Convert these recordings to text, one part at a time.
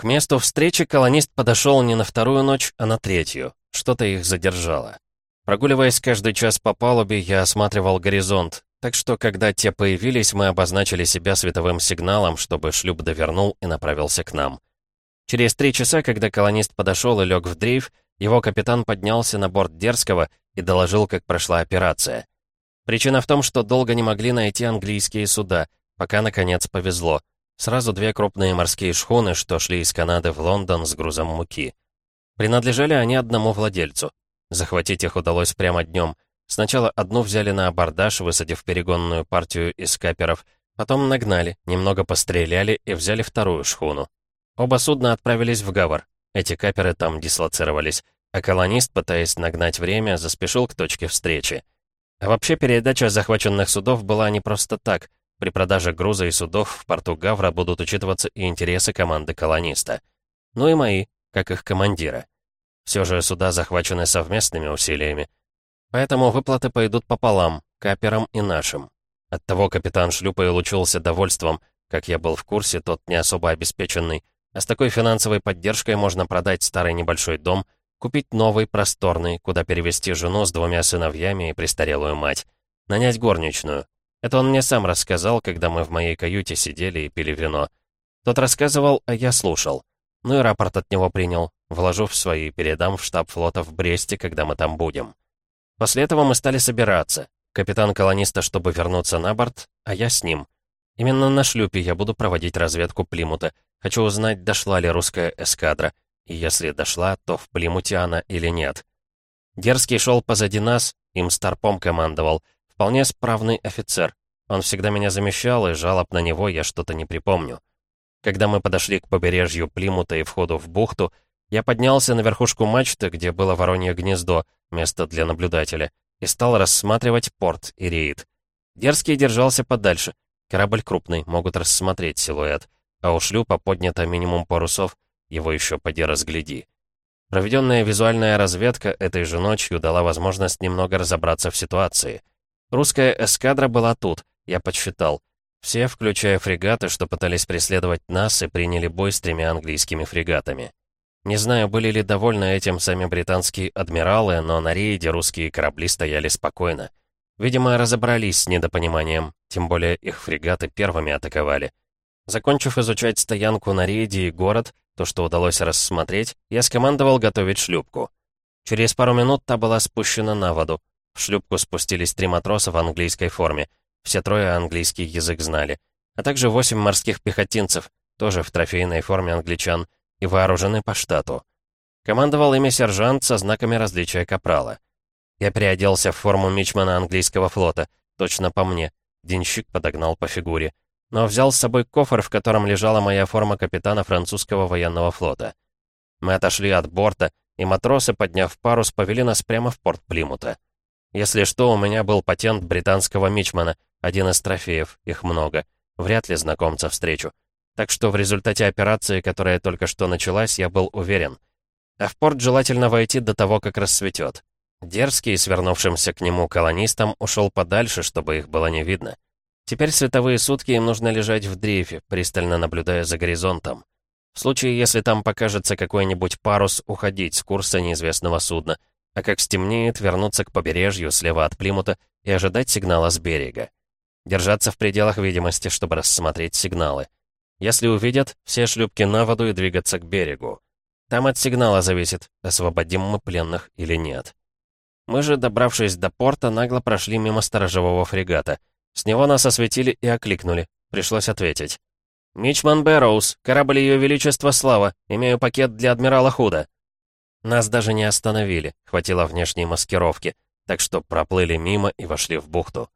К месту встречи колонист подошел не на вторую ночь, а на третью. Что-то их задержало. Прогуливаясь каждый час по палубе, я осматривал горизонт, так что, когда те появились, мы обозначили себя световым сигналом, чтобы шлюп довернул и направился к нам. Через три часа, когда колонист подошел и лег в дрейф, его капитан поднялся на борт Дерзкого и доложил, как прошла операция. Причина в том, что долго не могли найти английские суда, пока, наконец, повезло. Сразу две крупные морские шхуны, что шли из Канады в Лондон с грузом муки. Принадлежали они одному владельцу. Захватить их удалось прямо днем. Сначала одну взяли на абордаж, высадив перегонную партию из каперов, потом нагнали, немного постреляли и взяли вторую шхуну. Оба судна отправились в Гавр. Эти каперы там дислоцировались, а колонист, пытаясь нагнать время, заспешил к точке встречи. А вообще передача захваченных судов была не просто так — при продаже груза и судов в порту Гавра будут учитываться и интересы команды колониста. Ну и мои, как их командира. Все же суда захвачены совместными усилиями. Поэтому выплаты пойдут пополам, каперам и нашим. Оттого капитан шлюпа и лучился довольством, как я был в курсе, тот не особо обеспеченный, а с такой финансовой поддержкой можно продать старый небольшой дом, купить новый, просторный, куда перевести жену с двумя сыновьями и престарелую мать, нанять горничную, это он мне сам рассказал, когда мы в моей каюте сидели и пили вино. Тот рассказывал, а я слушал. Ну и рапорт от него принял, вложу в свои передам в штаб флота в Бресте, когда мы там будем. После этого мы стали собираться. Капитан колониста, чтобы вернуться на борт, а я с ним. Именно на шлюпе я буду проводить разведку Плимута. Хочу узнать, дошла ли русская эскадра. И если дошла, то в Плимуте она или нет. Дерзкий шел позади нас, им старпом командовал — Вполне справный офицер. Он всегда меня замещал, и жалоб на него я что-то не припомню. Когда мы подошли к побережью Плимута и входу в бухту, я поднялся на верхушку мачты, где было воронье гнездо, место для наблюдателя, и стал рассматривать порт и рейд. Дерзкий держался подальше. Корабль крупный, могут рассмотреть силуэт. А у шлюпа поднято минимум парусов, его еще поди разгляди. Проведенная визуальная разведка этой же ночью дала возможность немного разобраться в ситуации. Русская эскадра была тут, я подсчитал. Все, включая фрегаты, что пытались преследовать нас и приняли бой с тремя английскими фрегатами. Не знаю, были ли довольны этим сами британские адмиралы, но на рейде русские корабли стояли спокойно. Видимо, разобрались с недопониманием, тем более их фрегаты первыми атаковали. Закончив изучать стоянку на рейде и город, то, что удалось рассмотреть, я скомандовал готовить шлюпку. Через пару минут та была спущена на воду. Шлюпку спустились три матроса в английской форме. Все трое английский язык знали. А также восемь морских пехотинцев, тоже в трофейной форме англичан, и вооружены по штату. Командовал ими сержант со знаками различия капрала. Я переоделся в форму мичмана английского флота, точно по мне. Денщик подогнал по фигуре. Но взял с собой кофр, в котором лежала моя форма капитана французского военного флота. Мы отошли от борта, и матросы, подняв парус, повели нас прямо в порт Плимута. Если что, у меня был патент британского мичмана, один из трофеев, их много. Вряд ли знакомца встречу. Так что в результате операции, которая только что началась, я был уверен. А в порт желательно войти до того, как рассветет. Дерзкий, свернувшимся к нему колонистам, ушел подальше, чтобы их было не видно. Теперь световые сутки им нужно лежать в дрейфе, пристально наблюдая за горизонтом. В случае, если там покажется какой-нибудь парус, уходить с курса неизвестного судна — а как стемнеет, вернуться к побережью слева от Плимута и ожидать сигнала с берега. Держаться в пределах видимости, чтобы рассмотреть сигналы. Если увидят, все шлюпки на воду и двигаться к берегу. Там от сигнала зависит, освободим мы пленных или нет. Мы же, добравшись до порта, нагло прошли мимо сторожевого фрегата. С него нас осветили и окликнули. Пришлось ответить. «Мичман Бэрроуз, корабль Ее Величества Слава. Имею пакет для адмирала Худа». Нас даже не остановили, хватило внешней маскировки, так что проплыли мимо и вошли в бухту.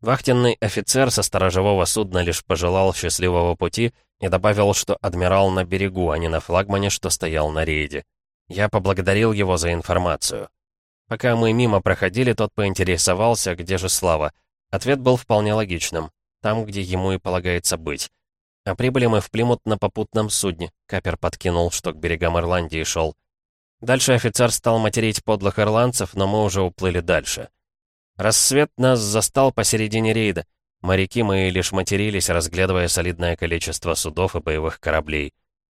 Вахтенный офицер со сторожевого судна лишь пожелал счастливого пути и добавил, что адмирал на берегу, а не на флагмане, что стоял на рейде. Я поблагодарил его за информацию. Пока мы мимо проходили, тот поинтересовался, где же Слава. Ответ был вполне логичным. Там, где ему и полагается быть. А прибыли мы в Плимут на попутном судне. Капер подкинул, что к берегам Ирландии шел. Дальше офицер стал материть подлых ирландцев, но мы уже уплыли дальше. Рассвет нас застал посередине рейда. Моряки мы лишь матерились, разглядывая солидное количество судов и боевых кораблей.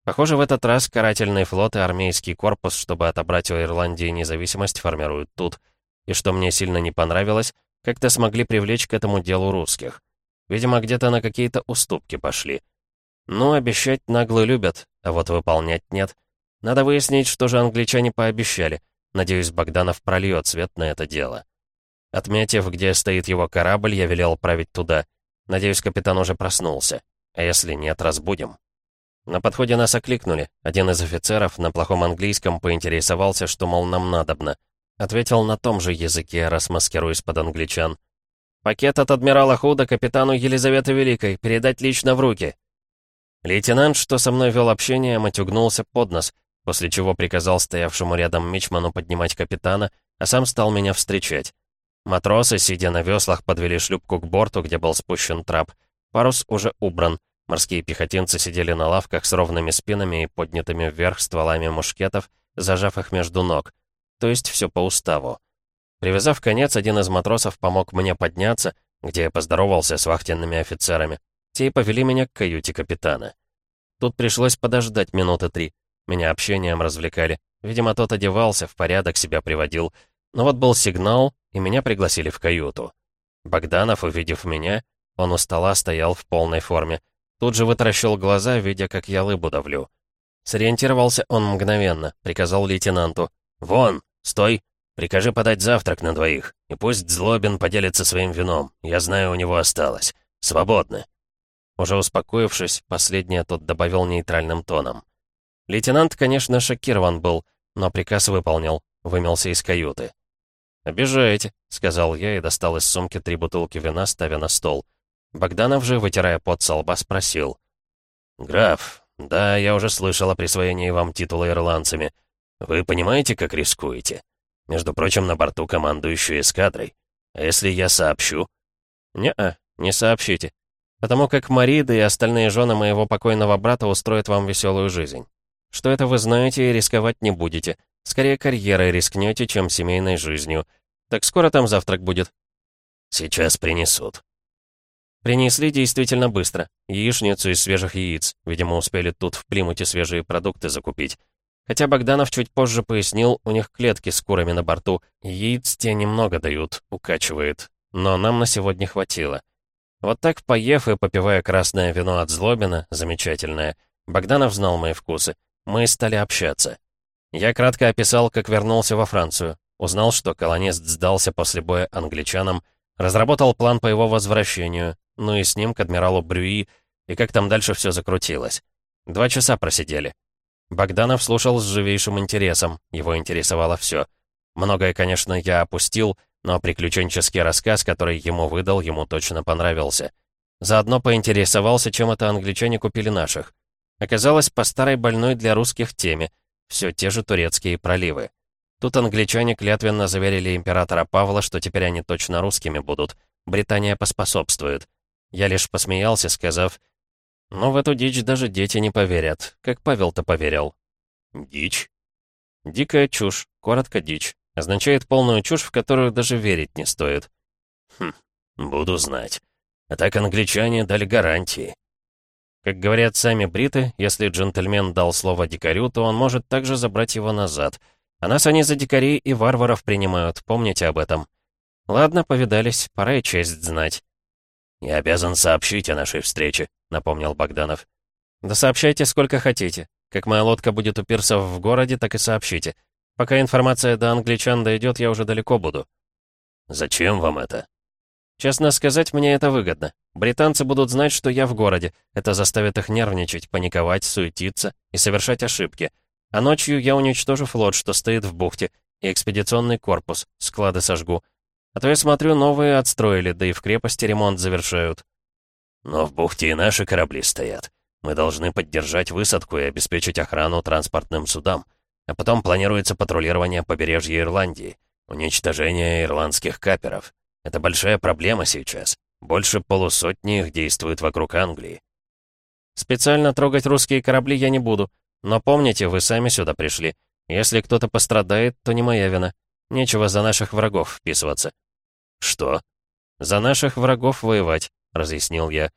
Похоже, в этот раз карательный флот и армейский корпус, чтобы отобрать у Ирландии независимость, формируют тут. И что мне сильно не понравилось, как-то смогли привлечь к этому делу русских. Видимо, где-то на какие-то уступки пошли. Ну, обещать нагло любят, а вот выполнять нет. Надо выяснить, что же англичане пообещали. Надеюсь, Богданов прольет свет на это дело. Отметив, где стоит его корабль, я велел править туда. Надеюсь, капитан уже проснулся. А если нет, разбудим. На подходе нас окликнули. Один из офицеров на плохом английском поинтересовался, что, мол, нам надобно. Ответил на том же языке, расмаскируясь под англичан. «Пакет от адмирала Худа капитану Елизаветы Великой. Передать лично в руки». Лейтенант, что со мной вел общение, матюгнулся под нос, после чего приказал стоявшему рядом мичману поднимать капитана, а сам стал меня встречать. Матросы, сидя на веслах, подвели шлюпку к борту, где был спущен трап. Парус уже убран. Морские пехотинцы сидели на лавках с ровными спинами и поднятыми вверх стволами мушкетов, зажав их между ног. То есть все по уставу. Привязав конец, один из матросов помог мне подняться, где я поздоровался с вахтенными офицерами. Те повели меня к каюте капитана. Тут пришлось подождать минуты три. Меня общением развлекали. Видимо, тот одевался, в порядок себя приводил. Но вот был сигнал, и меня пригласили в каюту. Богданов, увидев меня, он у стола стоял в полной форме. Тут же вытаращил глаза, видя, как я лыбу давлю. Сориентировался он мгновенно, приказал лейтенанту. «Вон, стой! Прикажи подать завтрак на двоих, и пусть Злобин поделится своим вином. Я знаю, у него осталось. Свободны». Уже успокоившись, последнее тот добавил нейтральным тоном. Лейтенант, конечно, шокирован был, но приказ выполнил, вымелся из каюты. «Обижаете», — сказал я и достал из сумки три бутылки вина, ставя на стол. Богданов же, вытирая пот со лба, спросил. «Граф, да, я уже слышал о присвоении вам титула ирландцами. Вы понимаете, как рискуете? Между прочим, на борту командующей эскадрой. А если я сообщу?» «Не-а, не сообщите. Потому как Марида и остальные жены моего покойного брата устроят вам веселую жизнь. Что это вы знаете и рисковать не будете. Скорее карьерой рискнете, чем семейной жизнью. Так скоро там завтрак будет?» «Сейчас принесут», Принесли действительно быстро. Яичницу из свежих яиц. Видимо, успели тут в Плимуте свежие продукты закупить. Хотя Богданов чуть позже пояснил, у них клетки с курами на борту. Яиц те немного дают, укачивает. Но нам на сегодня хватило. Вот так, поев и попивая красное вино от Злобина, замечательное, Богданов знал мои вкусы. Мы стали общаться. Я кратко описал, как вернулся во Францию. Узнал, что колонист сдался после боя англичанам, разработал план по его возвращению, ну и с ним к адмиралу Брюи, и как там дальше все закрутилось. Два часа просидели. Богданов слушал с живейшим интересом, его интересовало все. Многое, конечно, я опустил, но приключенческий рассказ, который ему выдал, ему точно понравился. Заодно поинтересовался, чем это англичане купили наших. Оказалось, по старой больной для русских теме, все те же турецкие проливы. Тут англичане клятвенно заверили императора Павла, что теперь они точно русскими будут. Британия поспособствует. Я лишь посмеялся, сказав, «Но в эту дичь даже дети не поверят, как Павел-то поверил». «Дичь?» «Дикая чушь, коротко дичь. Означает полную чушь, в которую даже верить не стоит». «Хм, буду знать. А так англичане дали гарантии». Как говорят сами бриты, если джентльмен дал слово дикарю, то он может также забрать его назад. А нас они за дикарей и варваров принимают, помните об этом. Ладно, повидались, пора и честь знать. «Я обязан сообщить о нашей встрече», — напомнил Богданов. «Да сообщайте сколько хотите. Как моя лодка будет у пирсов в городе, так и сообщите. Пока информация до англичан дойдет, я уже далеко буду». «Зачем вам это?» «Честно сказать, мне это выгодно. Британцы будут знать, что я в городе. Это заставит их нервничать, паниковать, суетиться и совершать ошибки. А ночью я уничтожу флот, что стоит в бухте, и экспедиционный корпус, склады сожгу. А то я смотрю, новые отстроили, да и в крепости ремонт завершают. Но в бухте и наши корабли стоят. Мы должны поддержать высадку и обеспечить охрану транспортным судам. А потом планируется патрулирование побережья Ирландии, уничтожение ирландских каперов. Это большая проблема сейчас. Больше полусотни их действует вокруг Англии. Специально трогать русские корабли я не буду. Но помните, вы сами сюда пришли. Если кто-то пострадает, то не моя вина. Нечего за наших врагов вписываться. «Что?» «За наших врагов воевать», — разъяснил я.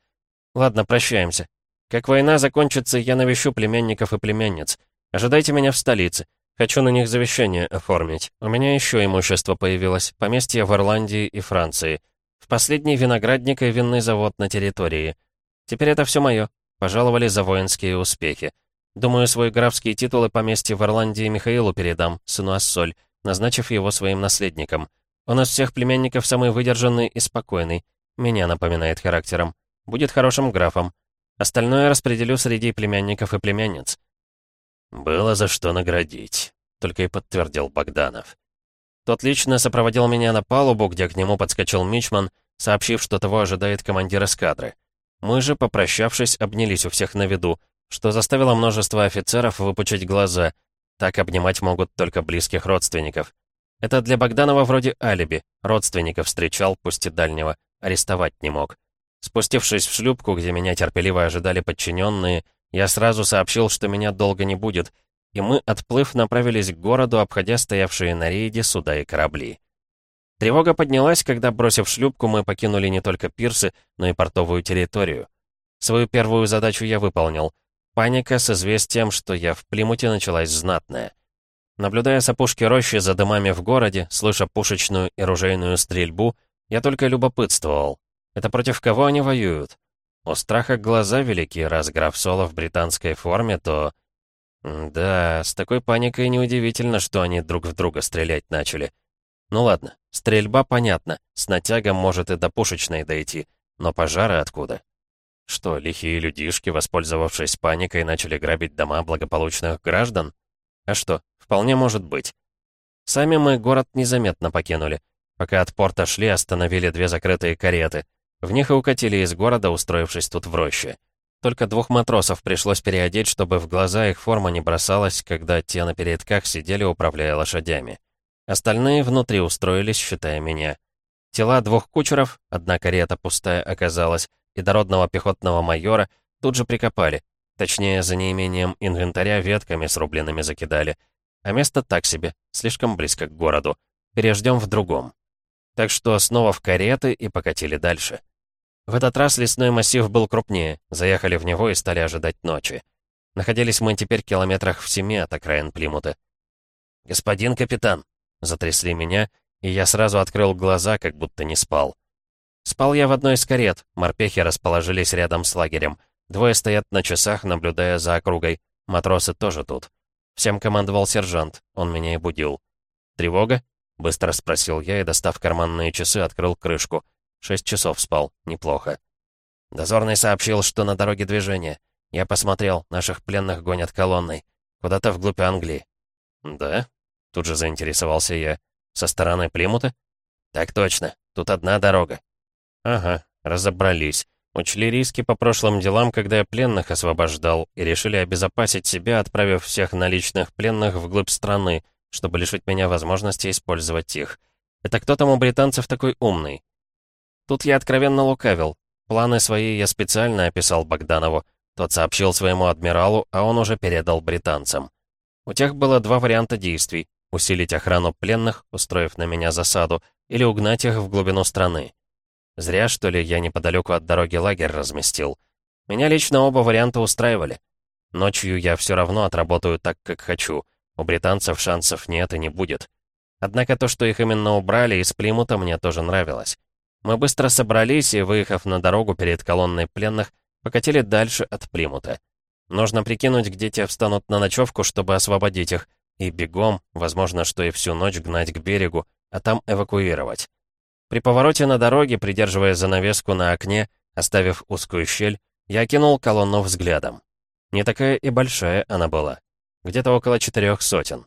«Ладно, прощаемся». Как война закончится, я навещу племянников и племянниц. Ожидайте меня в столице. Хочу на них завещание оформить. У меня еще имущество появилось. Поместье в Ирландии и Франции. В последний виноградник и винный завод на территории. Теперь это все мое. Пожаловали за воинские успехи. Думаю, свой графский титул и поместье в Ирландии Михаилу передам, сыну Ассоль, назначив его своим наследником. Он из всех племянников самый выдержанный и спокойный. Меня напоминает характером. Будет хорошим графом. Остальное распределю среди племянников и племянниц. «Было за что наградить», — только и подтвердил Богданов. Тот лично сопроводил меня на палубу, где к нему подскочил Мичман, сообщив, что того ожидает командир эскадры. Мы же, попрощавшись, обнялись у всех на виду, что заставило множество офицеров выпучить глаза. Так обнимать могут только близких родственников. Это для Богданова вроде алиби. Родственников встречал, пусть и дальнего, арестовать не мог. Спустившись в шлюпку, где меня терпеливо ожидали подчиненные, я сразу сообщил, что меня долго не будет, и мы, отплыв, направились к городу, обходя стоявшие на рейде суда и корабли. Тревога поднялась, когда, бросив шлюпку, мы покинули не только пирсы, но и портовую территорию. Свою первую задачу я выполнил. Паника с известием, что я в Плимуте началась знатная. Наблюдая с опушки рощи за домами в городе, слыша пушечную и ружейную стрельбу, я только любопытствовал. Это против кого они воюют? У страха глаза велики, раз граф Соло в британской форме, то... Да, с такой паникой неудивительно, что они друг в друга стрелять начали. Ну ладно, стрельба понятна, с натягом может и до пушечной дойти, но пожары откуда? Что, лихие людишки, воспользовавшись паникой, начали грабить дома благополучных граждан? А что, вполне может быть. Сами мы город незаметно покинули. Пока от порта шли, остановили две закрытые кареты — в них и укатили из города, устроившись тут в роще. Только двух матросов пришлось переодеть, чтобы в глаза их форма не бросалась, когда те на передках сидели, управляя лошадями. Остальные внутри устроились, считая меня. Тела двух кучеров, одна карета пустая оказалась, и дородного пехотного майора тут же прикопали. Точнее, за неимением инвентаря ветками срубленными закидали. А место так себе, слишком близко к городу. Переждем в другом. Так что снова в кареты и покатили дальше. В этот раз лесной массив был крупнее, заехали в него и стали ожидать ночи. Находились мы теперь километрах в семи от окраин Плимута. «Господин капитан!» — затрясли меня, и я сразу открыл глаза, как будто не спал. Спал я в одной из карет, морпехи расположились рядом с лагерем. Двое стоят на часах, наблюдая за округой. Матросы тоже тут. Всем командовал сержант, он меня и будил. «Тревога?» Быстро спросил я и, достав карманные часы, открыл крышку. Шесть часов спал. Неплохо. Дозорный сообщил, что на дороге движение. Я посмотрел, наших пленных гонят колонной. Куда-то вглубь Англии. «Да?» Тут же заинтересовался я. «Со стороны Плимута?» «Так точно. Тут одна дорога». «Ага, разобрались. Учли риски по прошлым делам, когда я пленных освобождал, и решили обезопасить себя, отправив всех наличных пленных вглубь страны, чтобы лишить меня возможности использовать их. Это кто там у британцев такой умный? Тут я откровенно лукавил. Планы свои я специально описал Богданову. Тот сообщил своему адмиралу, а он уже передал британцам. У тех было два варианта действий. Усилить охрану пленных, устроив на меня засаду, или угнать их в глубину страны. Зря, что ли, я неподалеку от дороги лагерь разместил. Меня лично оба варианта устраивали. Ночью я все равно отработаю так, как хочу — у британцев шансов нет и не будет. Однако то, что их именно убрали из Плимута, мне тоже нравилось. Мы быстро собрались и, выехав на дорогу перед колонной пленных, покатили дальше от Плимута. Нужно прикинуть, где те встанут на ночевку, чтобы освободить их, и бегом, возможно, что и всю ночь гнать к берегу, а там эвакуировать. При повороте на дороге, придерживая занавеску на окне, оставив узкую щель, я кинул колонну взглядом. Не такая и большая она была где-то около четырех сотен.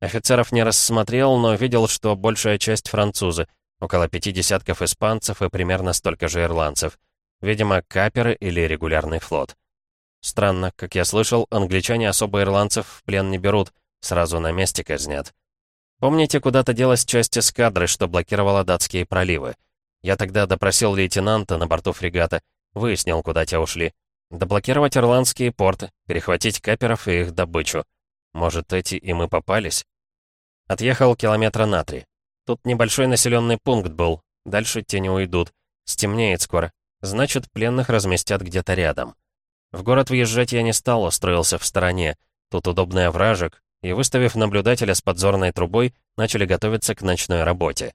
Офицеров не рассмотрел, но видел, что большая часть французы, около пяти десятков испанцев и примерно столько же ирландцев. Видимо, каперы или регулярный флот. Странно, как я слышал, англичане особо ирландцев в плен не берут, сразу на месте казнят. Помните, куда-то делась часть эскадры, что блокировала датские проливы? Я тогда допросил лейтенанта на борту фрегата, выяснил, куда те ушли. Доблокировать ирландские порты, перехватить каперов и их добычу. Может, эти и мы попались? Отъехал километра на три. Тут небольшой населенный пункт был. Дальше те не уйдут. Стемнеет скоро. Значит, пленных разместят где-то рядом. В город въезжать я не стал, устроился в стороне. Тут удобный овражек, и, выставив наблюдателя с подзорной трубой, начали готовиться к ночной работе.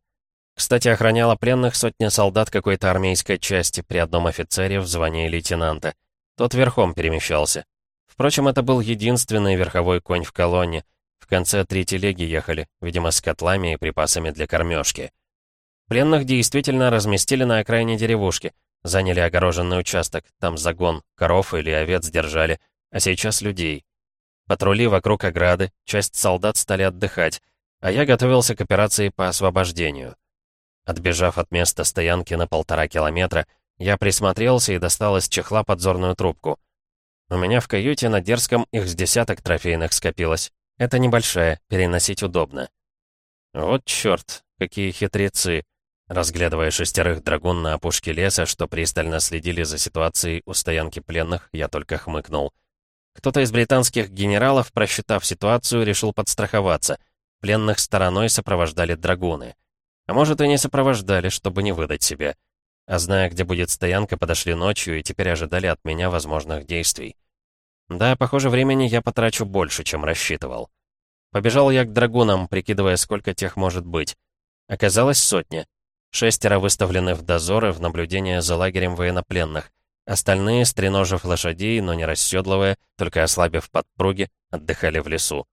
Кстати, охраняла пленных сотня солдат какой-то армейской части при одном офицере в звании лейтенанта. Тот верхом перемещался. Впрочем, это был единственный верховой конь в колонне. В конце три телеги ехали, видимо, с котлами и припасами для кормежки. Пленных действительно разместили на окраине деревушки, заняли огороженный участок, там загон, коров или овец держали, а сейчас людей. Патрули вокруг ограды, часть солдат стали отдыхать, а я готовился к операции по освобождению. Отбежав от места стоянки на полтора километра, я присмотрелся и достал из чехла подзорную трубку. У меня в каюте на дерзком их с десяток трофейных скопилось. Это небольшая, переносить удобно. Вот чёрт, какие хитрецы. Разглядывая шестерых драгун на опушке леса, что пристально следили за ситуацией у стоянки пленных, я только хмыкнул. Кто-то из британских генералов, просчитав ситуацию, решил подстраховаться. Пленных стороной сопровождали драгуны. А может, и не сопровождали, чтобы не выдать себя. А зная, где будет стоянка, подошли ночью и теперь ожидали от меня возможных действий. Да, похоже, времени я потрачу больше, чем рассчитывал. Побежал я к драгунам, прикидывая, сколько тех может быть. Оказалось сотня. Шестеро выставлены в дозоры в наблюдение за лагерем военнопленных. Остальные, стреножив лошадей, но не расседлывая, только ослабив подпруги, отдыхали в лесу.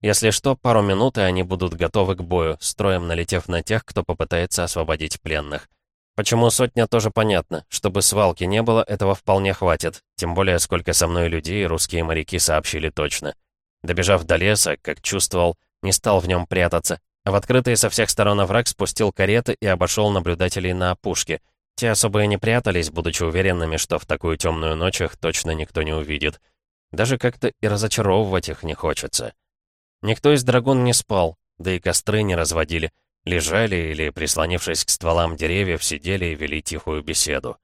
Если что, пару минут, и они будут готовы к бою, строем налетев на тех, кто попытается освободить пленных. Почему сотня, тоже понятно. Чтобы свалки не было, этого вполне хватит. Тем более, сколько со мной людей русские моряки сообщили точно. Добежав до леса, как чувствовал, не стал в нем прятаться, а в открытый со всех сторон овраг спустил кареты и обошел наблюдателей на опушке. Те особо и не прятались, будучи уверенными, что в такую темную ночь их точно никто не увидит. Даже как-то и разочаровывать их не хочется. Никто из драгун не спал, да и костры не разводили. Лежали или, прислонившись к стволам деревьев, сидели и вели тихую беседу.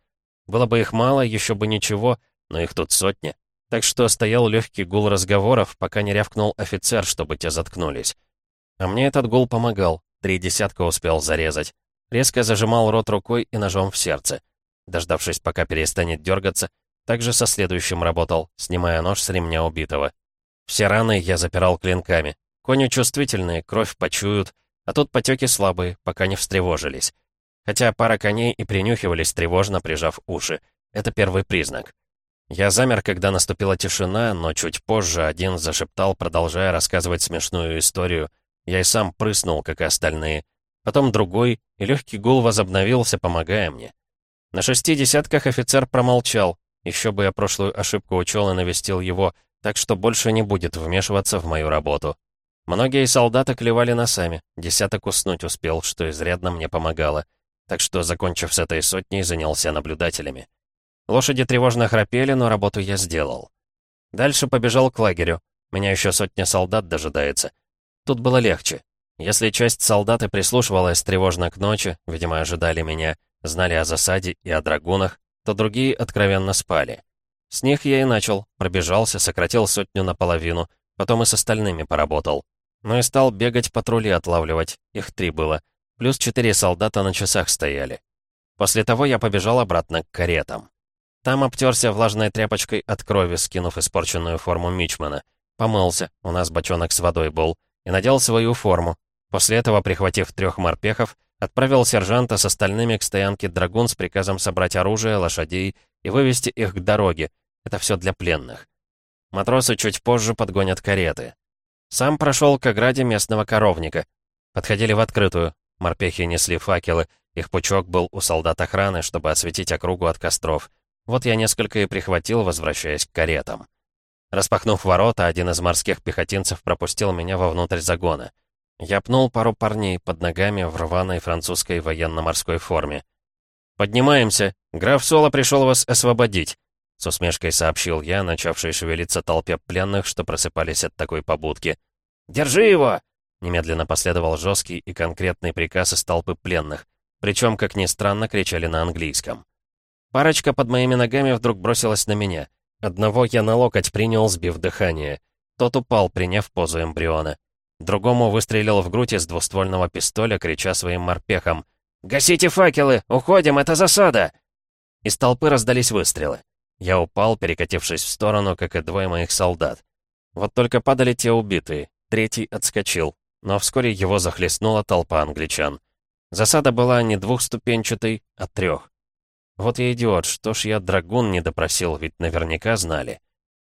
Было бы их мало, еще бы ничего, но их тут сотни. Так что стоял легкий гул разговоров, пока не рявкнул офицер, чтобы те заткнулись. А мне этот гул помогал, три десятка успел зарезать. Резко зажимал рот рукой и ножом в сердце. Дождавшись, пока перестанет дергаться, также со следующим работал, снимая нож с ремня убитого. Все раны я запирал клинками. Кони чувствительные, кровь почуют, а тут потеки слабые, пока не встревожились. Хотя пара коней и принюхивались тревожно, прижав уши. Это первый признак. Я замер, когда наступила тишина, но чуть позже один зашептал, продолжая рассказывать смешную историю. Я и сам прыснул, как и остальные. Потом другой, и легкий гул возобновился, помогая мне. На шести десятках офицер промолчал. Еще бы я прошлую ошибку учел и навестил его — так что больше не будет вмешиваться в мою работу. Многие солдаты клевали носами, десяток уснуть успел, что изрядно мне помогало. Так что, закончив с этой сотней, занялся наблюдателями. Лошади тревожно храпели, но работу я сделал. Дальше побежал к лагерю. Меня еще сотня солдат дожидается. Тут было легче. Если часть солдат и прислушивалась тревожно к ночи, видимо, ожидали меня, знали о засаде и о драгунах, то другие откровенно спали. С них я и начал, пробежался, сократил сотню наполовину, потом и с остальными поработал. Ну и стал бегать патрули отлавливать, их три было, плюс четыре солдата на часах стояли. После того я побежал обратно к каретам. Там обтерся влажной тряпочкой от крови, скинув испорченную форму Мичмана. Помылся, у нас бочонок с водой был, и надел свою форму. После этого, прихватив трех морпехов, отправил сержанта с остальными к стоянке «Драгун» с приказом собрать оружие, лошадей и вывести их к дороге. Это все для пленных. Матросы чуть позже подгонят кареты. Сам прошел к ограде местного коровника. Подходили в открытую. Морпехи несли факелы. Их пучок был у солдат охраны, чтобы осветить округу от костров. Вот я несколько и прихватил, возвращаясь к каретам. Распахнув ворота, один из морских пехотинцев пропустил меня вовнутрь загона. Я пнул пару парней под ногами в рваной французской военно-морской форме. «Поднимаемся! Граф Соло пришел вас освободить!» С усмешкой сообщил я, начавший шевелиться толпе пленных, что просыпались от такой побудки. «Держи его!» Немедленно последовал жесткий и конкретный приказ из толпы пленных. Причем, как ни странно, кричали на английском. Парочка под моими ногами вдруг бросилась на меня. Одного я на локоть принял, сбив дыхание. Тот упал, приняв позу эмбриона. Другому выстрелил в грудь из двуствольного пистоля, крича своим морпехом. «Гасите факелы! Уходим! Это засада!» Из толпы раздались выстрелы. Я упал, перекатившись в сторону, как и двое моих солдат. Вот только падали те убитые, третий отскочил, но вскоре его захлестнула толпа англичан. Засада была не двухступенчатой, а трех. Вот я идиот, что ж я драгун не допросил, ведь наверняка знали.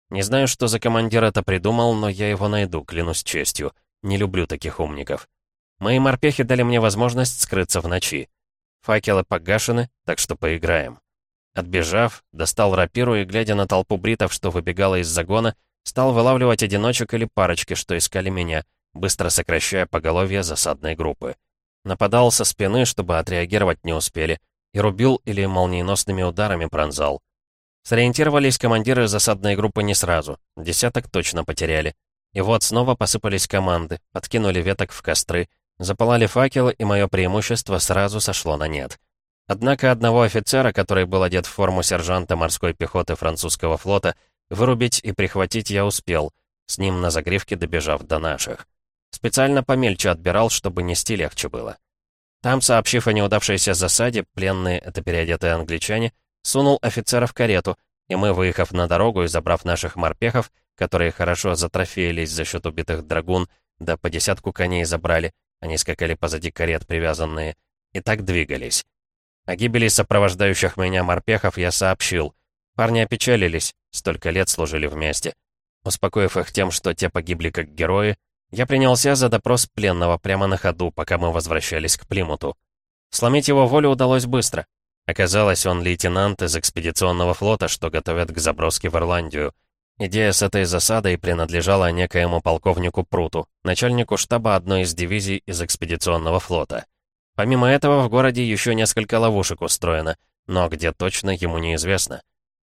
Не знаю, что за командир это придумал, но я его найду, клянусь честью. Не люблю таких умников. Мои морпехи дали мне возможность скрыться в ночи. Факелы погашены, так что поиграем. Отбежав, достал рапиру и, глядя на толпу бритов, что выбегала из загона, стал вылавливать одиночек или парочки, что искали меня, быстро сокращая поголовье засадной группы. Нападал со спины, чтобы отреагировать не успели, и рубил или молниеносными ударами пронзал. Сориентировались командиры засадной группы не сразу, десяток точно потеряли. И вот снова посыпались команды, подкинули веток в костры, запалали факелы, и мое преимущество сразу сошло на нет. Однако одного офицера, который был одет в форму сержанта морской пехоты французского флота, вырубить и прихватить я успел, с ним на загривке добежав до наших. Специально помельче отбирал, чтобы нести легче было. Там, сообщив о неудавшейся засаде, пленные, это переодетые англичане, сунул офицера в карету, и мы, выехав на дорогу и забрав наших морпехов, которые хорошо затрофеились за счет убитых драгун, да по десятку коней забрали, они скакали позади карет привязанные, и так двигались. О гибели сопровождающих меня морпехов я сообщил. Парни опечалились, столько лет служили вместе. Успокоив их тем, что те погибли как герои, я принялся за допрос пленного прямо на ходу, пока мы возвращались к Плимуту. Сломить его волю удалось быстро. Оказалось, он лейтенант из экспедиционного флота, что готовят к заброске в Ирландию. Идея с этой засадой принадлежала некоему полковнику Пруту, начальнику штаба одной из дивизий из экспедиционного флота. Помимо этого, в городе еще несколько ловушек устроено, но где точно, ему неизвестно.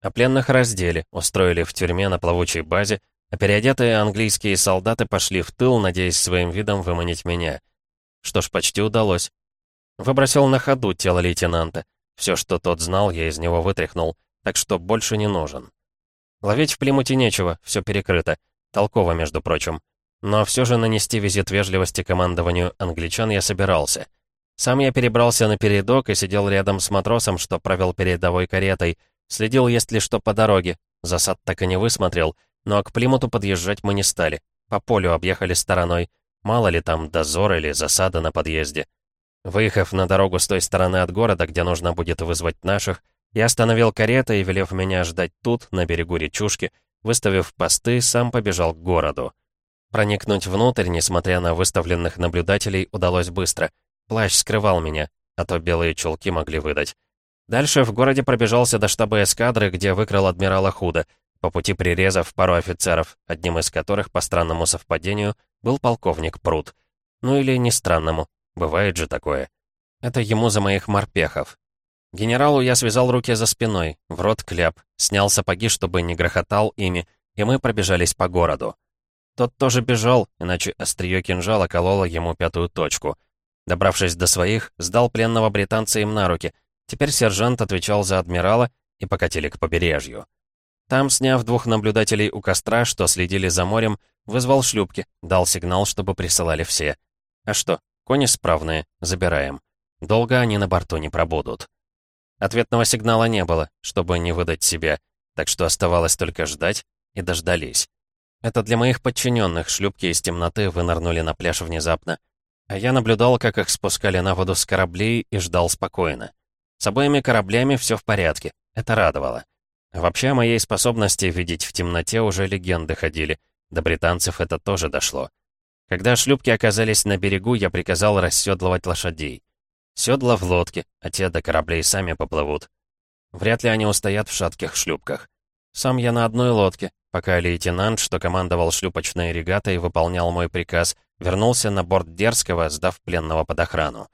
А пленных раздели, устроили в тюрьме на плавучей базе, а переодетые английские солдаты пошли в тыл, надеясь своим видом выманить меня. Что ж, почти удалось. Выбросил на ходу тело лейтенанта. Все, что тот знал, я из него вытряхнул, так что больше не нужен. Ловить в Плимуте нечего, все перекрыто. Толково, между прочим. Но все же нанести визит вежливости командованию англичан я собирался. Сам я перебрался на передок и сидел рядом с матросом, что провел передовой каретой. Следил, есть ли что по дороге. Засад так и не высмотрел, но к Плимуту подъезжать мы не стали. По полю объехали стороной. Мало ли там дозор или засада на подъезде. Выехав на дорогу с той стороны от города, где нужно будет вызвать наших, я остановил карету и, велев меня ждать тут, на берегу речушки, выставив посты, сам побежал к городу. Проникнуть внутрь, несмотря на выставленных наблюдателей, удалось быстро. Плащ скрывал меня, а то белые чулки могли выдать. Дальше в городе пробежался до штаба эскадры, где выкрал адмирала Худа, по пути прирезав пару офицеров, одним из которых, по странному совпадению, был полковник Прут. Ну или не странному, бывает же такое. Это ему за моих морпехов. Генералу я связал руки за спиной, в рот кляп, снял сапоги, чтобы не грохотал ими, и мы пробежались по городу. Тот тоже бежал, иначе острие кинжала кололо ему пятую точку. Добравшись до своих, сдал пленного британца им на руки. Теперь сержант отвечал за адмирала и покатили к побережью. Там, сняв двух наблюдателей у костра, что следили за морем, вызвал шлюпки, дал сигнал, чтобы присылали все. А что, кони справные, забираем. Долго они на борту не пробудут. Ответного сигнала не было, чтобы не выдать себя, так что оставалось только ждать, и дождались. Это для моих подчиненных шлюпки из темноты вынырнули на пляж внезапно. А я наблюдал, как их спускали на воду с кораблей и ждал спокойно. С обоими кораблями все в порядке, это радовало. Вообще, о моей способности видеть в темноте уже легенды ходили. До британцев это тоже дошло. Когда шлюпки оказались на берегу, я приказал расседлывать лошадей. Седла в лодке, а те до кораблей сами поплывут. Вряд ли они устоят в шатких шлюпках. Сам я на одной лодке, пока лейтенант, что командовал шлюпочной регатой, выполнял мой приказ, вернулся на борт Дерзкого, сдав пленного под охрану.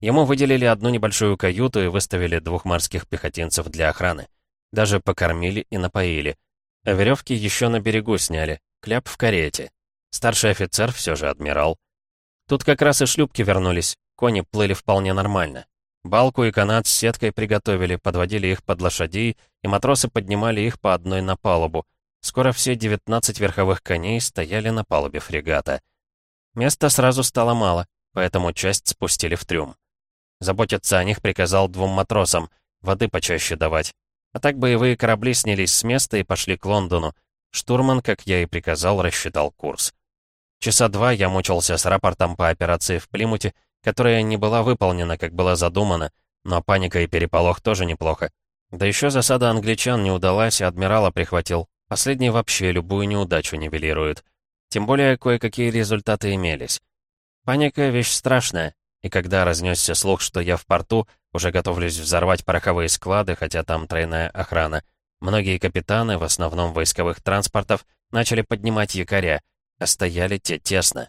Ему выделили одну небольшую каюту и выставили двух морских пехотинцев для охраны. Даже покормили и напоили. Веревки еще на берегу сняли. Кляп в карете. Старший офицер все же адмирал. Тут как раз и шлюпки вернулись. Кони плыли вполне нормально. Балку и канат с сеткой приготовили, подводили их под лошадей, и матросы поднимали их по одной на палубу. Скоро все 19 верховых коней стояли на палубе фрегата. Места сразу стало мало, поэтому часть спустили в трюм. Заботиться о них приказал двум матросам, воды почаще давать. А так боевые корабли снялись с места и пошли к Лондону. Штурман, как я и приказал, рассчитал курс. Часа два я мучился с рапортом по операции в Плимуте, которая не была выполнена, как было задумано, но паника и переполох тоже неплохо. Да еще засада англичан не удалась, и адмирала прихватил. Последний вообще любую неудачу нивелирует. Тем более кое-какие результаты имелись. Паника — вещь страшная, и когда разнесся слух, что я в порту, уже готовлюсь взорвать пороховые склады, хотя там тройная охрана, многие капитаны, в основном войсковых транспортов, начали поднимать якоря, а стояли те тесно.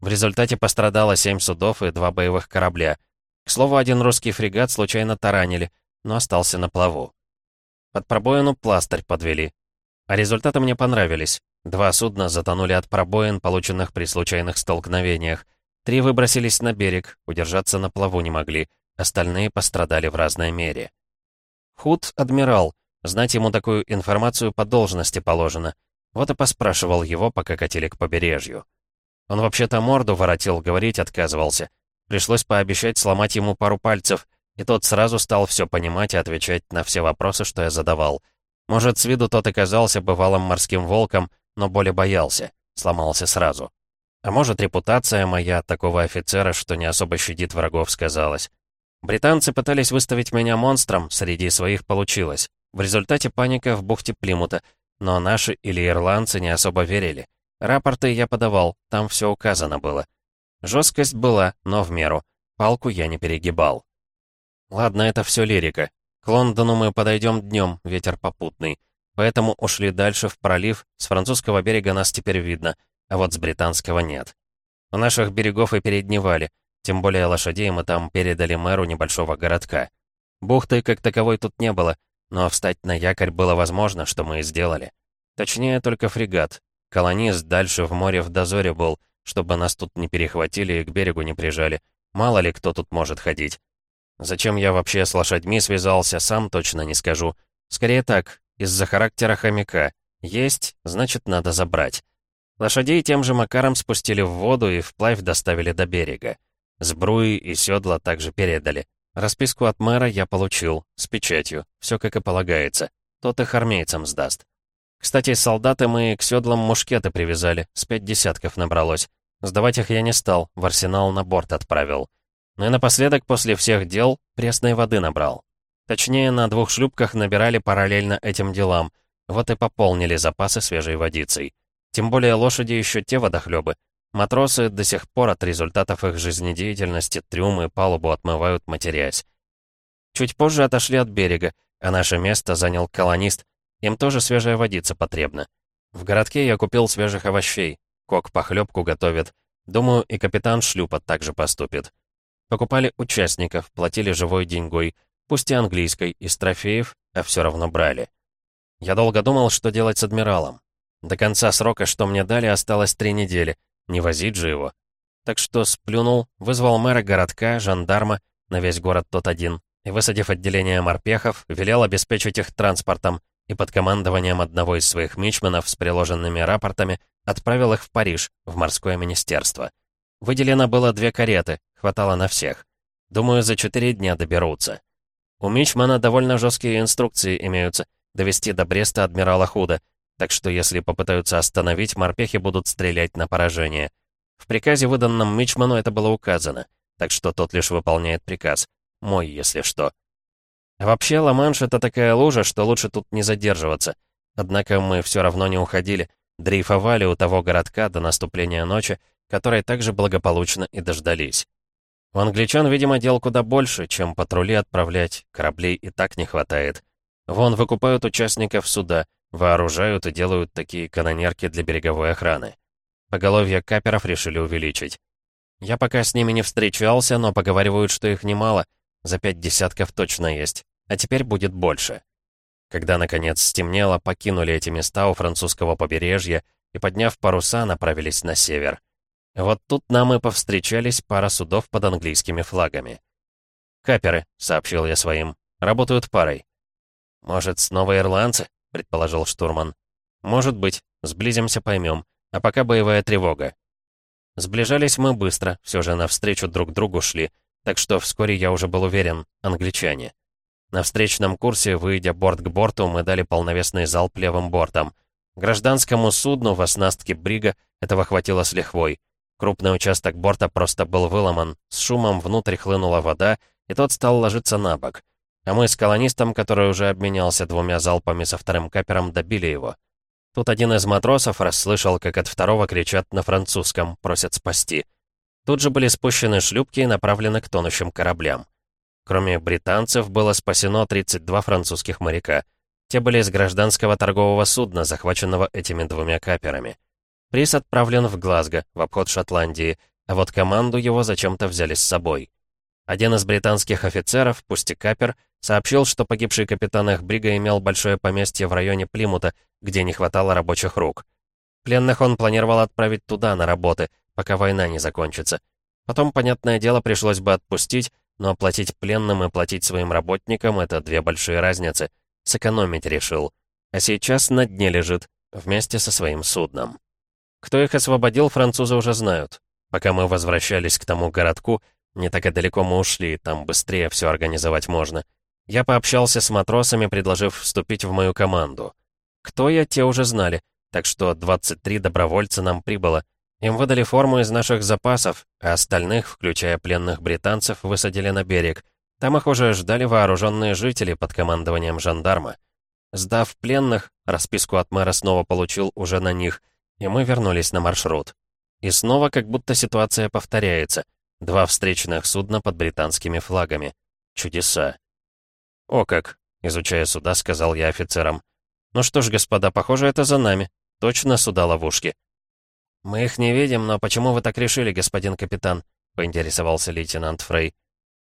В результате пострадало семь судов и два боевых корабля. К слову, один русский фрегат случайно таранили, но остался на плаву. Под пробоину пластырь подвели. А результаты мне понравились. Два судна затонули от пробоин, полученных при случайных столкновениях. Три выбросились на берег, удержаться на плаву не могли. Остальные пострадали в разной мере. Худ — адмирал. Знать ему такую информацию по должности положено. Вот и поспрашивал его, пока катили к побережью. Он вообще-то морду воротил, говорить отказывался. Пришлось пообещать сломать ему пару пальцев, и тот сразу стал все понимать и отвечать на все вопросы, что я задавал. Может, с виду тот оказался бывалым морским волком, но более боялся, сломался сразу. А может, репутация моя такого офицера, что не особо щадит врагов, сказалась. Британцы пытались выставить меня монстром, среди своих получилось. В результате паника в бухте Плимута, но наши или ирландцы не особо верили. Рапорты я подавал, там все указано было. Жесткость была, но в меру. Палку я не перегибал. Ладно, это все лирика. К Лондону мы подойдем днем, ветер попутный. Поэтому ушли дальше в пролив, с французского берега нас теперь видно, а вот с британского нет. У наших берегов и передневали, тем более лошадей мы там передали мэру небольшого городка. Бухты как таковой тут не было, но встать на якорь было возможно, что мы и сделали. Точнее, только фрегат. Колонист дальше в море в дозоре был, чтобы нас тут не перехватили и к берегу не прижали. Мало ли кто тут может ходить. Зачем я вообще с лошадьми связался, сам точно не скажу. Скорее так, из-за характера хомяка. Есть, значит, надо забрать. Лошадей тем же макаром спустили в воду и вплавь доставили до берега. Сбруи и седла также передали. Расписку от мэра я получил, с печатью, все как и полагается. Тот их армейцам сдаст. Кстати, солдаты мы к седлам мушкеты привязали, с пять десятков набралось. Сдавать их я не стал, в арсенал на борт отправил. Ну и напоследок, после всех дел, пресной воды набрал. Точнее, на двух шлюпках набирали параллельно этим делам. Вот и пополнили запасы свежей водицей. Тем более лошади еще те водохлебы. Матросы до сих пор от результатов их жизнедеятельности трюмы и палубу отмывают, матерясь. Чуть позже отошли от берега, а наше место занял колонист. Им тоже свежая водица потребна. В городке я купил свежих овощей. Кок похлебку готовит. Думаю, и капитан шлюпа также поступит. Покупали участников, платили живой деньгой, пусть и английской, из трофеев, а все равно брали. Я долго думал, что делать с адмиралом. До конца срока, что мне дали, осталось три недели. Не возить же его. Так что сплюнул, вызвал мэра городка, жандарма, на весь город тот один, и, высадив отделение морпехов, велел обеспечить их транспортом, и под командованием одного из своих мичманов с приложенными рапортами отправил их в Париж, в морское министерство. Выделено было две кареты, хватало на всех. Думаю, за четыре дня доберутся. У Мичмана довольно жесткие инструкции имеются, довести до Бреста адмирала Худа, так что если попытаются остановить, морпехи будут стрелять на поражение. В приказе, выданном Мичману, это было указано, так что тот лишь выполняет приказ. Мой, если что. вообще, Ла-Манш — это такая лужа, что лучше тут не задерживаться. Однако мы все равно не уходили, дрейфовали у того городка до наступления ночи, которой также благополучно и дождались. У англичан, видимо, дел куда больше, чем патрули отправлять, кораблей и так не хватает. Вон, выкупают участников суда, вооружают и делают такие канонерки для береговой охраны. Поголовье каперов решили увеличить. Я пока с ними не встречался, но поговаривают, что их немало, за пять десятков точно есть, а теперь будет больше. Когда, наконец, стемнело, покинули эти места у французского побережья и, подняв паруса, направились на север. Вот тут нам и повстречались пара судов под английскими флагами. «Каперы», — сообщил я своим, — «работают парой». «Может, снова ирландцы?» — предположил штурман. «Может быть. Сблизимся, поймем. А пока боевая тревога». Сближались мы быстро, все же навстречу друг другу шли, так что вскоре я уже был уверен, англичане. На встречном курсе, выйдя борт к борту, мы дали полновесный залп левым бортом. Гражданскому судну в оснастке брига этого хватило с лихвой. Крупный участок борта просто был выломан, с шумом внутрь хлынула вода, и тот стал ложиться на бок. А мы с колонистом, который уже обменялся двумя залпами со вторым капером, добили его. Тут один из матросов расслышал, как от второго кричат на французском, просят спасти. Тут же были спущены шлюпки и направлены к тонущим кораблям. Кроме британцев, было спасено 32 французских моряка. Те были из гражданского торгового судна, захваченного этими двумя каперами. Приз отправлен в Глазго, в обход Шотландии, а вот команду его зачем-то взяли с собой. Один из британских офицеров, пусть капер, сообщил, что погибший капитан их брига имел большое поместье в районе Плимута, где не хватало рабочих рук. Пленных он планировал отправить туда на работы, пока война не закончится. Потом, понятное дело, пришлось бы отпустить, но оплатить пленным и платить своим работникам — это две большие разницы. Сэкономить решил. А сейчас на дне лежит, вместе со своим судном. Кто их освободил, французы уже знают. Пока мы возвращались к тому городку, не так и далеко мы ушли, там быстрее все организовать можно. Я пообщался с матросами, предложив вступить в мою команду. Кто я, те уже знали, так что 23 добровольца нам прибыло. Им выдали форму из наших запасов, а остальных, включая пленных британцев, высадили на берег. Там их уже ждали вооруженные жители под командованием жандарма. Сдав пленных, расписку от мэра снова получил уже на них, и мы вернулись на маршрут. И снова как будто ситуация повторяется. Два встречных судна под британскими флагами. Чудеса. «О как!» — изучая суда, сказал я офицерам. «Ну что ж, господа, похоже, это за нами. Точно суда-ловушки». «Мы их не видим, но почему вы так решили, господин капитан?» — поинтересовался лейтенант Фрей.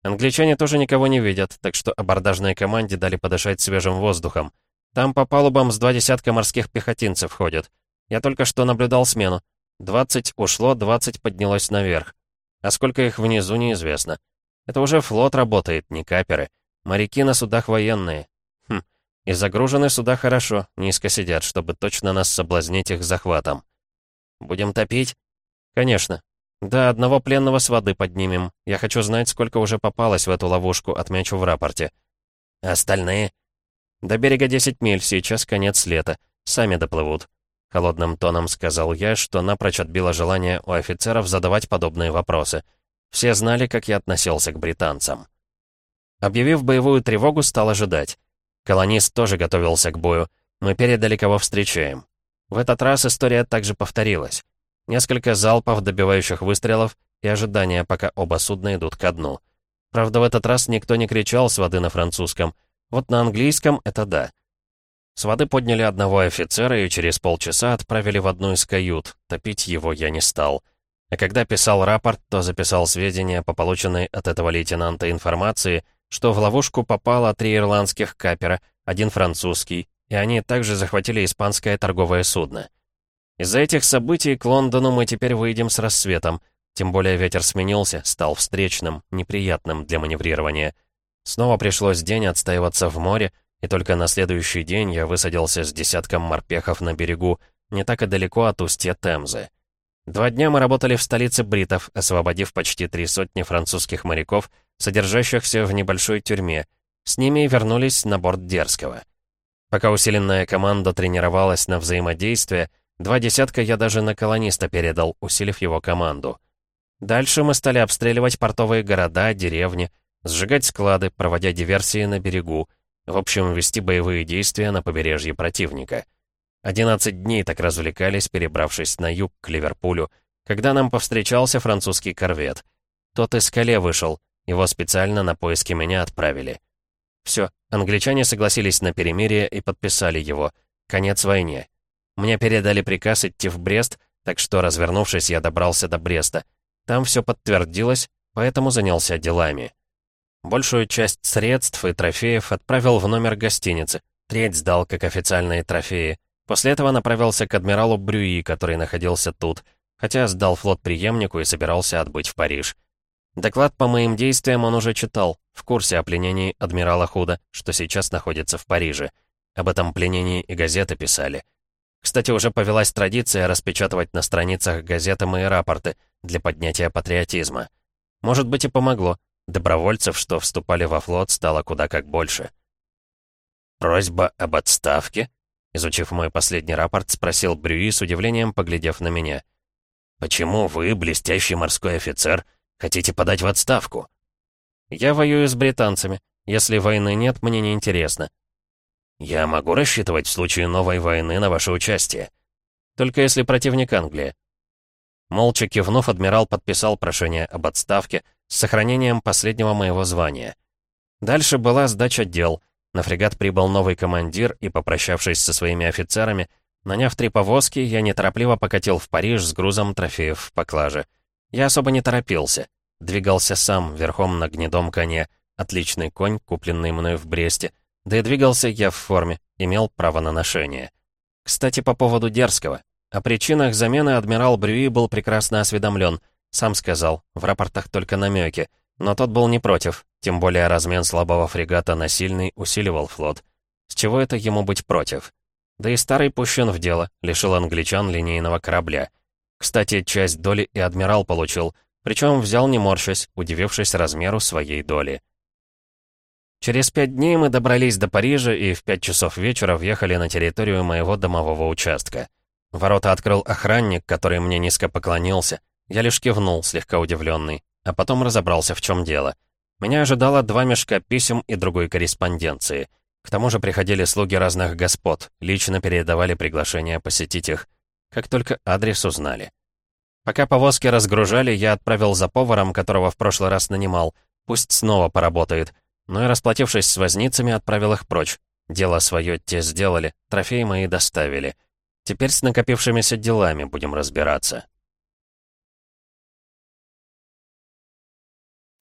«Англичане тоже никого не видят, так что абордажной команде дали подышать свежим воздухом. Там по палубам с два десятка морских пехотинцев ходят. Я только что наблюдал смену. Двадцать ушло, двадцать поднялось наверх. А сколько их внизу, неизвестно. Это уже флот работает, не каперы. Моряки на судах военные. Хм, и загружены суда хорошо, низко сидят, чтобы точно нас соблазнить их захватом. «Будем топить?» «Конечно. Да, одного пленного с воды поднимем. Я хочу знать, сколько уже попалось в эту ловушку, отмечу в рапорте». А «Остальные?» «До берега 10 миль, сейчас конец лета. Сами доплывут». Холодным тоном сказал я, что напрочь отбило желание у офицеров задавать подобные вопросы. Все знали, как я относился к британцам. Объявив боевую тревогу, стал ожидать. Колонист тоже готовился к бою. Мы передали, кого встречаем. В этот раз история также повторилась. Несколько залпов, добивающих выстрелов, и ожидание, пока оба судна идут ко дну. Правда, в этот раз никто не кричал с воды на французском. Вот на английском это да. С воды подняли одного офицера и через полчаса отправили в одну из кают. Топить его я не стал. А когда писал рапорт, то записал сведения по полученной от этого лейтенанта информации, что в ловушку попало три ирландских капера, один французский, и они также захватили испанское торговое судно. Из-за этих событий к Лондону мы теперь выйдем с рассветом, тем более ветер сменился, стал встречным, неприятным для маневрирования. Снова пришлось день отстаиваться в море, и только на следующий день я высадился с десятком морпехов на берегу, не так и далеко от устья Темзы. Два дня мы работали в столице бритов, освободив почти три сотни французских моряков, содержащихся в небольшой тюрьме. С ними вернулись на борт Дерского. Пока усиленная команда тренировалась на взаимодействие, два десятка я даже на колониста передал, усилив его команду. Дальше мы стали обстреливать портовые города, деревни, сжигать склады, проводя диверсии на берегу, в общем, вести боевые действия на побережье противника. 11 дней так развлекались, перебравшись на юг к Ливерпулю, когда нам повстречался французский корвет. Тот из Кале вышел, его специально на поиски меня отправили. Все, англичане согласились на перемирие и подписали его. Конец войне. Мне передали приказ идти в Брест, так что, развернувшись, я добрался до Бреста. Там все подтвердилось, поэтому занялся делами. Большую часть средств и трофеев отправил в номер гостиницы, треть сдал как официальные трофеи. После этого направился к адмиралу Брюи, который находился тут, хотя сдал флот преемнику и собирался отбыть в Париж. Доклад по моим действиям он уже читал, в курсе о пленении адмирала Худа, что сейчас находится в Париже. Об этом пленении и газеты писали. Кстати, уже повелась традиция распечатывать на страницах газеты мои рапорты для поднятия патриотизма. Может быть и помогло. Добровольцев, что вступали во флот, стало куда как больше. «Просьба об отставке?» Изучив мой последний рапорт, спросил Брюи с удивлением, поглядев на меня. «Почему вы, блестящий морской офицер, хотите подать в отставку?» «Я воюю с британцами. Если войны нет, мне не интересно. «Я могу рассчитывать в случае новой войны на ваше участие?» «Только если противник Англия». Молча кивнув, адмирал подписал прошение об отставке с сохранением последнего моего звания. Дальше была сдача дел. На фрегат прибыл новый командир, и, попрощавшись со своими офицерами, наняв три повозки, я неторопливо покатил в Париж с грузом трофеев в поклаже. Я особо не торопился. Двигался сам, верхом на гнедом коне. Отличный конь, купленный мной в Бресте — да и двигался я в форме, имел право на ношение. Кстати, по поводу дерзкого. О причинах замены адмирал Брюи был прекрасно осведомлен. Сам сказал, в рапортах только намеки. Но тот был не против, тем более размен слабого фрегата на сильный усиливал флот. С чего это ему быть против? Да и старый пущен в дело, лишил англичан линейного корабля. Кстати, часть доли и адмирал получил, причем взял не морщась, удивившись размеру своей доли. Через пять дней мы добрались до Парижа и в пять часов вечера въехали на территорию моего домового участка. Ворота открыл охранник, который мне низко поклонился. Я лишь кивнул, слегка удивленный, а потом разобрался, в чем дело. Меня ожидало два мешка писем и другой корреспонденции. К тому же приходили слуги разных господ, лично передавали приглашение посетить их. Как только адрес узнали. Пока повозки разгружали, я отправил за поваром, которого в прошлый раз нанимал. Пусть снова поработает — но и расплатившись с возницами, отправил их прочь. Дело свое те сделали, трофеи мои доставили. Теперь с накопившимися делами будем разбираться.